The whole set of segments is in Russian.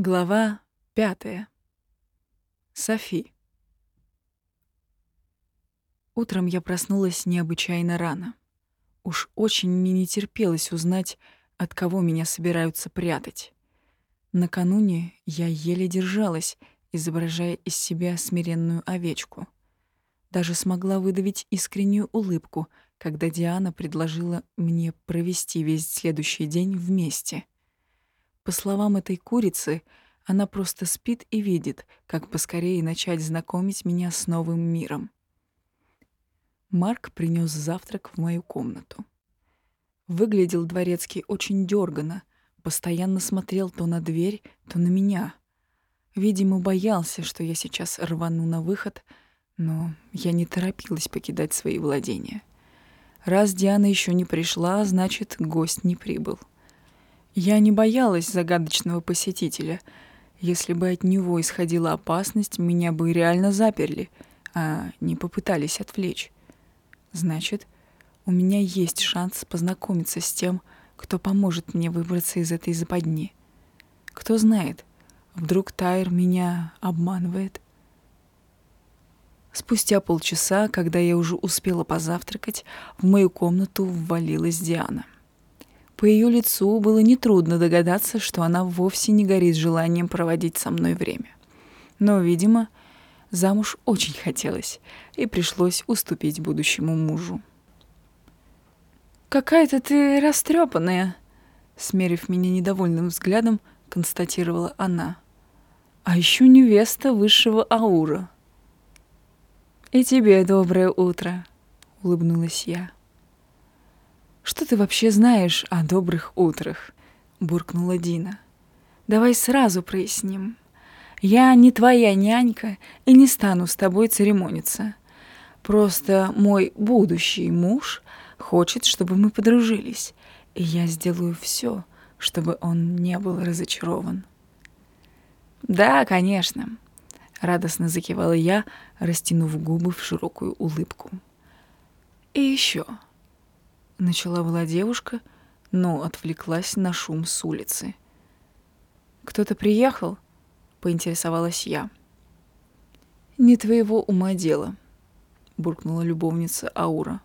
Глава пятая. Софи. Утром я проснулась необычайно рано. Уж очень мне не терпелось узнать, от кого меня собираются прятать. Накануне я еле держалась, изображая из себя смиренную овечку. Даже смогла выдавить искреннюю улыбку, когда Диана предложила мне провести весь следующий день вместе — по словам этой курицы, она просто спит и видит, как поскорее начать знакомить меня с новым миром. Марк принес завтрак в мою комнату. Выглядел дворецкий очень дёрганно, постоянно смотрел то на дверь, то на меня. Видимо, боялся, что я сейчас рвану на выход, но я не торопилась покидать свои владения. Раз Диана еще не пришла, значит, гость не прибыл. Я не боялась загадочного посетителя. Если бы от него исходила опасность, меня бы реально заперли, а не попытались отвлечь. Значит, у меня есть шанс познакомиться с тем, кто поможет мне выбраться из этой западни. Кто знает, вдруг Тайр меня обманывает. Спустя полчаса, когда я уже успела позавтракать, в мою комнату ввалилась Диана — по ее лицу было нетрудно догадаться, что она вовсе не горит желанием проводить со мной время. Но, видимо, замуж очень хотелось, и пришлось уступить будущему мужу. «Какая-то ты растрепанная», — смерив меня недовольным взглядом, констатировала она. «А еще невеста высшего аура». «И тебе доброе утро», — улыбнулась я. «Что ты вообще знаешь о добрых утрах?» — буркнула Дина. «Давай сразу проясним. Я не твоя нянька и не стану с тобой церемониться. Просто мой будущий муж хочет, чтобы мы подружились, и я сделаю все, чтобы он не был разочарован». «Да, конечно», — радостно закивала я, растянув губы в широкую улыбку. «И еще...» Начала была девушка, но отвлеклась на шум с улицы. «Кто-то приехал?» — поинтересовалась я. «Не твоего ума дело», — буркнула любовница Аура.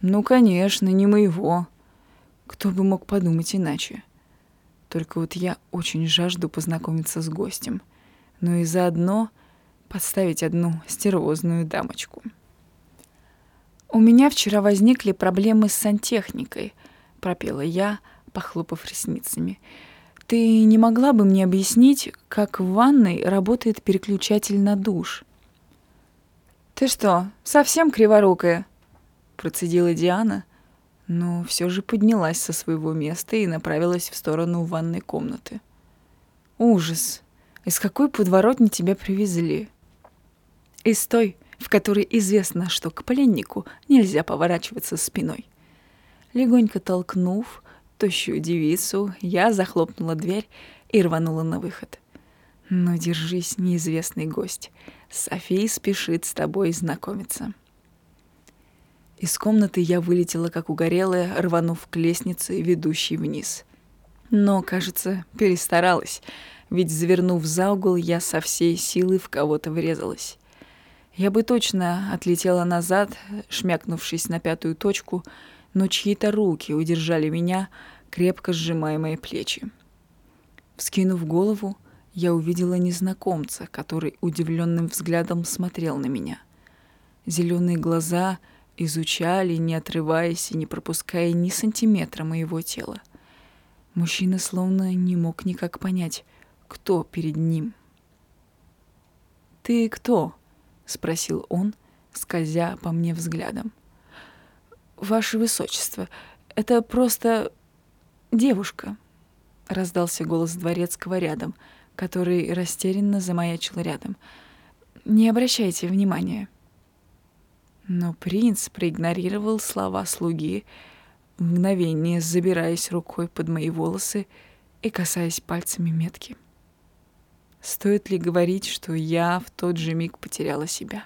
«Ну, конечно, не моего. Кто бы мог подумать иначе? Только вот я очень жажду познакомиться с гостем, но и заодно подставить одну стервозную дамочку». «У меня вчера возникли проблемы с сантехникой», — пропела я, похлопав ресницами. «Ты не могла бы мне объяснить, как в ванной работает переключатель на душ?» «Ты что, совсем криворукая?» — процедила Диана, но все же поднялась со своего места и направилась в сторону ванной комнаты. «Ужас! Из какой подворотни тебя привезли?» «Из той, в которой известно, что к пленнику нельзя поворачиваться спиной. Легонько толкнув тощую девицу, я захлопнула дверь и рванула на выход. Но держись, неизвестный гость. София спешит с тобой знакомиться. Из комнаты я вылетела, как угорелая, рванув к лестнице, ведущей вниз. Но, кажется, перестаралась, ведь, завернув за угол, я со всей силы в кого-то врезалась. Я бы точно отлетела назад, шмякнувшись на пятую точку, но чьи-то руки удержали меня, крепко сжимая мои плечи. Вскинув голову, я увидела незнакомца, который удивленным взглядом смотрел на меня. Зеленые глаза изучали, не отрываясь и не пропуская ни сантиметра моего тела. Мужчина словно не мог никак понять, кто перед ним. «Ты кто?» Спросил он, скользя по мне взглядом. Ваше высочество, это просто девушка, раздался голос дворецкого рядом, который растерянно замаячил рядом. Не обращайте внимания. Но принц проигнорировал слова слуги, мгновение забираясь рукой под мои волосы и касаясь пальцами метки. Стоит ли говорить, что я в тот же миг потеряла себя?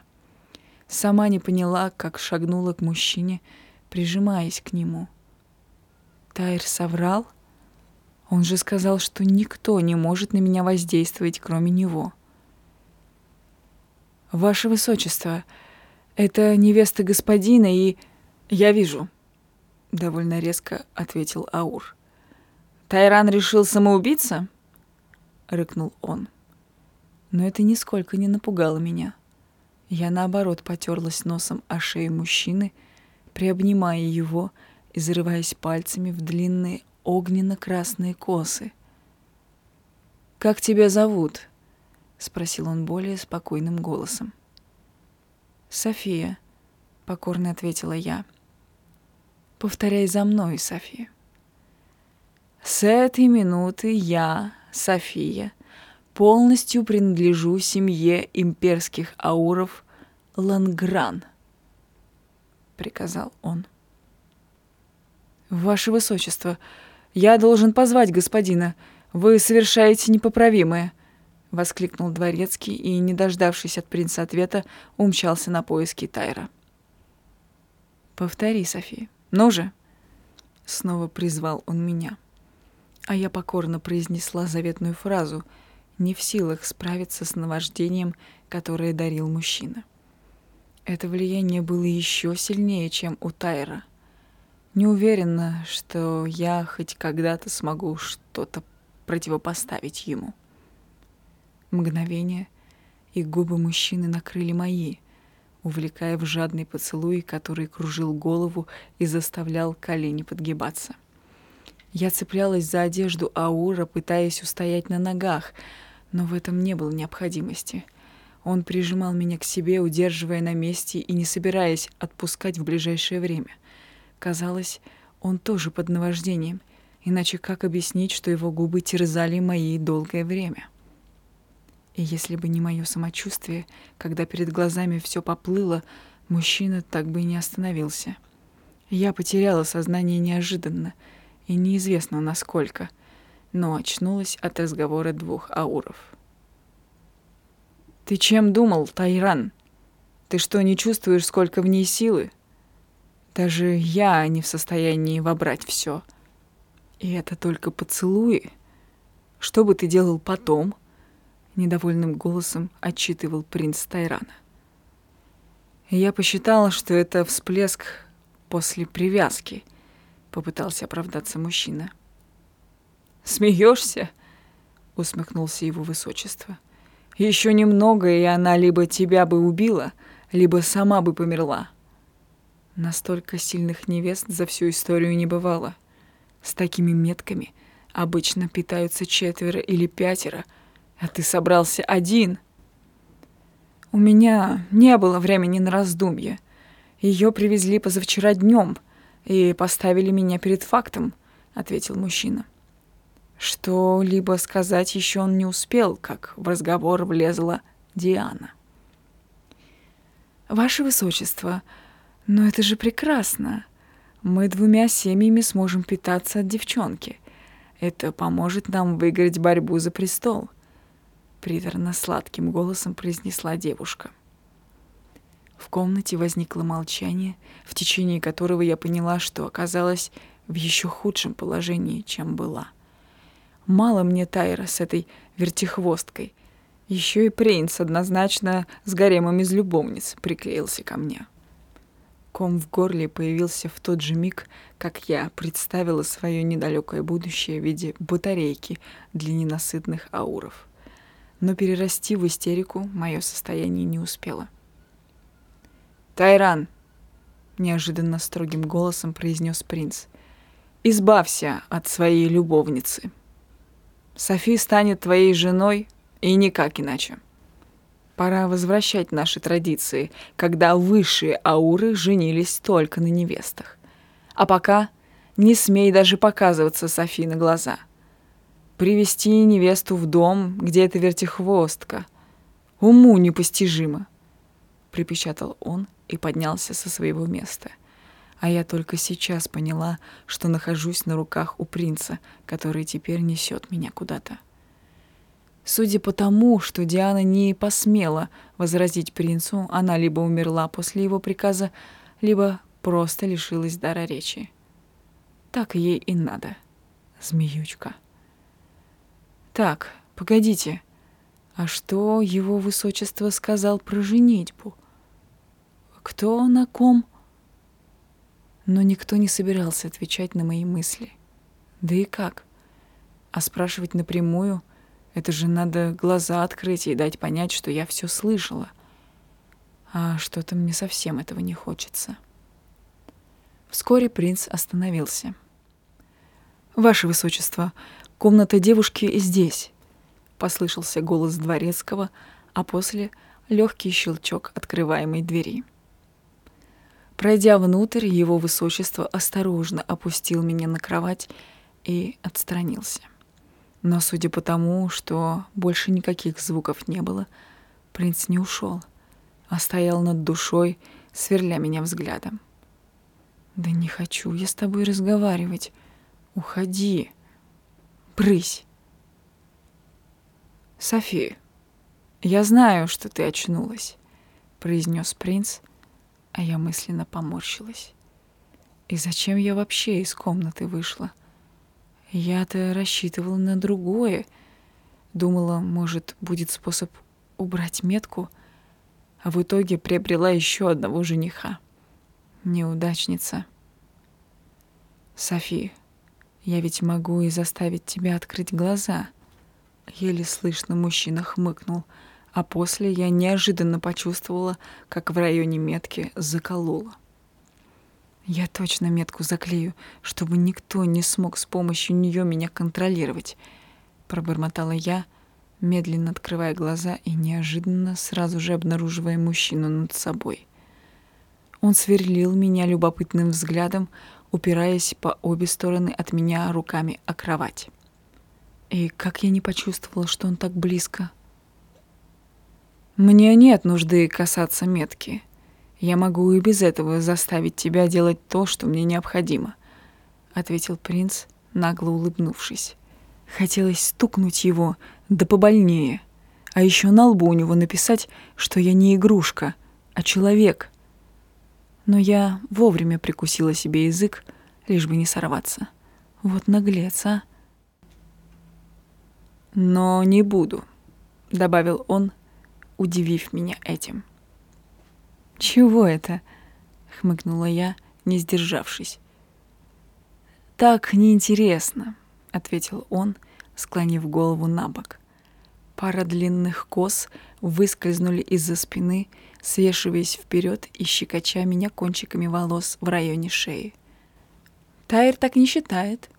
Сама не поняла, как шагнула к мужчине, прижимаясь к нему. Тайр соврал? Он же сказал, что никто не может на меня воздействовать, кроме него. «Ваше Высочество, это невеста господина и...» «Я вижу», — довольно резко ответил Аур. «Тайран решил самоубиться?» — рыкнул он. Но это нисколько не напугало меня. Я, наоборот, потерлась носом о шею мужчины, приобнимая его и зарываясь пальцами в длинные огненно-красные косы. «Как тебя зовут?» — спросил он более спокойным голосом. «София», — покорно ответила я. «Повторяй за мной, София». «С этой минуты я, София, полностью принадлежу семье имперских ауров Лангран», — приказал он. «Ваше Высочество, я должен позвать господина. Вы совершаете непоправимое», — воскликнул дворецкий и, не дождавшись от принца ответа, умчался на поиски Тайра. «Повтори, София. Ну же!» Снова призвал он меня. А я покорно произнесла заветную фразу, не в силах справиться с наваждением, которое дарил мужчина. Это влияние было еще сильнее, чем у Тайра — не уверена, что я хоть когда-то смогу что-то противопоставить ему. Мгновение, и губы мужчины накрыли мои, увлекая в жадный поцелуй, который кружил голову и заставлял колени подгибаться. Я цеплялась за одежду Аура, пытаясь устоять на ногах, но в этом не было необходимости. Он прижимал меня к себе, удерживая на месте и не собираясь отпускать в ближайшее время. Казалось, он тоже под наваждением, иначе как объяснить, что его губы терзали мои долгое время? И если бы не мое самочувствие, когда перед глазами все поплыло, мужчина так бы и не остановился. Я потеряла сознание неожиданно, и неизвестно насколько, но очнулась от разговора двух ауров. «Ты чем думал, Тайран? Ты что, не чувствуешь, сколько в ней силы?» Даже я не в состоянии вобрать все. И это только поцелуи. Что бы ты делал потом? Недовольным голосом отчитывал принц Тайрана. Я посчитала, что это всплеск после привязки, попытался оправдаться мужчина. Смеешься? усмехнулся его высочество. Еще немного, и она либо тебя бы убила, либо сама бы померла. Настолько сильных невест за всю историю не бывало. С такими метками обычно питаются четверо или пятеро, а ты собрался один. У меня не было времени на раздумье. Ее привезли позавчера днем и поставили меня перед фактом, ответил мужчина. Что-либо сказать еще он не успел, как в разговор влезла Диана. «Ваше Высочество, но это же прекрасно. Мы двумя семьями сможем питаться от девчонки. Это поможет нам выиграть борьбу за престол. Приторно-сладким голосом произнесла девушка. Комнате возникло молчание, в течение которого я поняла, что оказалась в еще худшем положении, чем была. Мало мне Тайра с этой вертихвосткой. Еще и принц однозначно с гаремом из любовниц приклеился ко мне. Ком в горле появился в тот же миг, как я представила свое недалекое будущее в виде батарейки для ненасытных ауров. Но перерасти в истерику мое состояние не успело. «Тайран!» — неожиданно строгим голосом произнес принц. «Избавься от своей любовницы. Софи станет твоей женой, и никак иначе». Пора возвращать наши традиции, когда высшие ауры женились только на невестах. А пока не смей даже показываться Софи на глаза. Привести невесту в дом, где эта вертихвостка. Уму непостижимо. Припечатал он и поднялся со своего места. А я только сейчас поняла, что нахожусь на руках у принца, который теперь несет меня куда-то. Судя по тому, что Диана не посмела возразить принцу, она либо умерла после его приказа, либо просто лишилась дара речи. Так ей и надо, змеючка. Так, погодите. А что его высочество сказал про женитьбу? Кто на ком? Но никто не собирался отвечать на мои мысли. Да и как? А спрашивать напрямую — это же надо глаза открыть и дать понять, что я все слышала. А что-то мне совсем этого не хочется. Вскоре принц остановился. «Ваше Высочество, комната девушки здесь», — послышался голос дворецкого, а после — легкий щелчок открываемой двери. Пройдя внутрь, его Высочество осторожно опустил меня на кровать и отстранился. Но судя по тому, что больше никаких звуков не было, принц не ушел, а стоял над душой, сверля меня взглядом. Да не хочу я с тобой разговаривать. Уходи. Брысь. София, я знаю, что ты очнулась, произнес принц, а я мысленно поморщилась. И зачем я вообще из комнаты вышла? Я-то рассчитывала на другое. Думала, может, будет способ убрать метку, а в итоге приобрела еще одного жениха неудачница. Софи, я ведь могу и заставить тебя открыть глаза. Еле слышно мужчина хмыкнул, а после я неожиданно почувствовала, как в районе метки заколола. Я точно метку заклею, чтобы никто не смог с помощью нее меня контролировать, пробормотала я, медленно открывая глаза и неожиданно сразу же обнаруживая мужчину над собой. Он сверлил меня любопытным взглядом, упираясь по обе стороны от меня руками о кровать. И как я не почувствовала, что он так близко. Мне нет нужды касаться метки. Я могу и без этого заставить тебя делать то, что мне необходимо, ответил принц, нагло улыбнувшись. Хотелось стукнуть его, да побольнее. А еще на лбу у него написать, что я не игрушка, а человек, но я вовремя прикусила себе язык, лишь бы не сорваться. Вот наглец, а. «Но не буду», — добавил он, удивив меня этим. «Чего это?» — хмыкнула я, не сдержавшись. «Так неинтересно», — ответил он, склонив голову на бок. Пара длинных кос выскользнули из-за спины, свешиваясь вперед и щекоча меня кончиками волос в районе шеи. Тайр так не считает.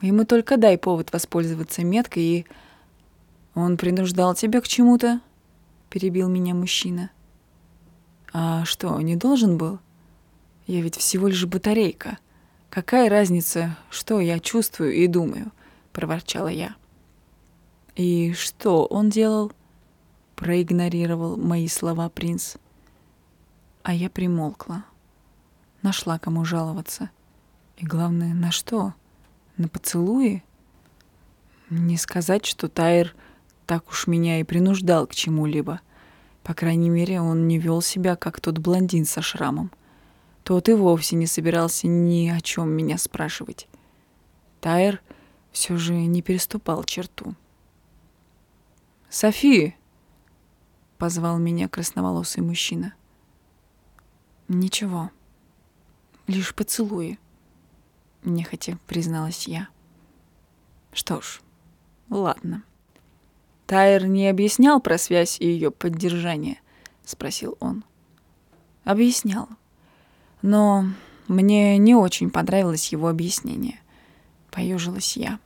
Ему только дай повод воспользоваться меткой и... Он принуждал тебя к чему-то? Перебил меня мужчина. А что, не должен был? Я ведь всего лишь батарейка. Какая разница, что я чувствую и думаю? Проворчала я. И что он делал? Проигнорировал мои слова принц. А я примолкла. Нашла кому жаловаться. И главное, на что? На поцелуи? Не сказать, что Тайр так уж меня и принуждал к чему-либо. По крайней мере, он не вел себя, как тот блондин со шрамом. Тот и вовсе не собирался ни о чем меня спрашивать. Тайр все же не переступал черту. «Софи!» — позвал меня красноволосый мужчина. «Ничего, лишь поцелуи», — нехотя призналась я. «Что ж, ладно». «Тайр не объяснял про связь и ее поддержание?» — спросил он. «Объяснял. Но мне не очень понравилось его объяснение. Поежилась я.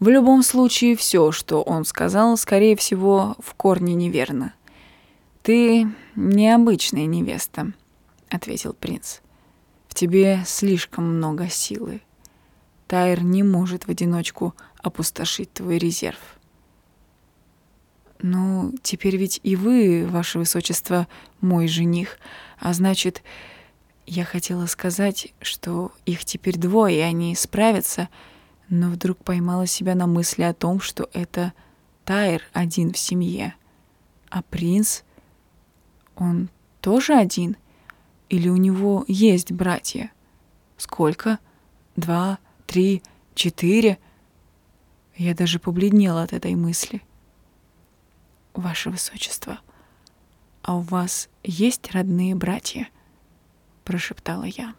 В любом случае, все, что он сказал, скорее всего, в корне неверно. «Ты необычная невеста», — ответил принц. «В тебе слишком много силы. Тайр не может в одиночку опустошить твой резерв». «Ну, теперь ведь и вы, ваше высочество, мой жених, а значит, я хотела сказать, что их теперь двое, и они справятся», — но вдруг поймала себя на мысли о том, что это Тайр один в семье, а принц, он тоже один? Или у него есть братья? Сколько? Два, три, четыре? Я даже побледнела от этой мысли. «Ваше Высочество, а у вас есть родные братья?» — прошептала я.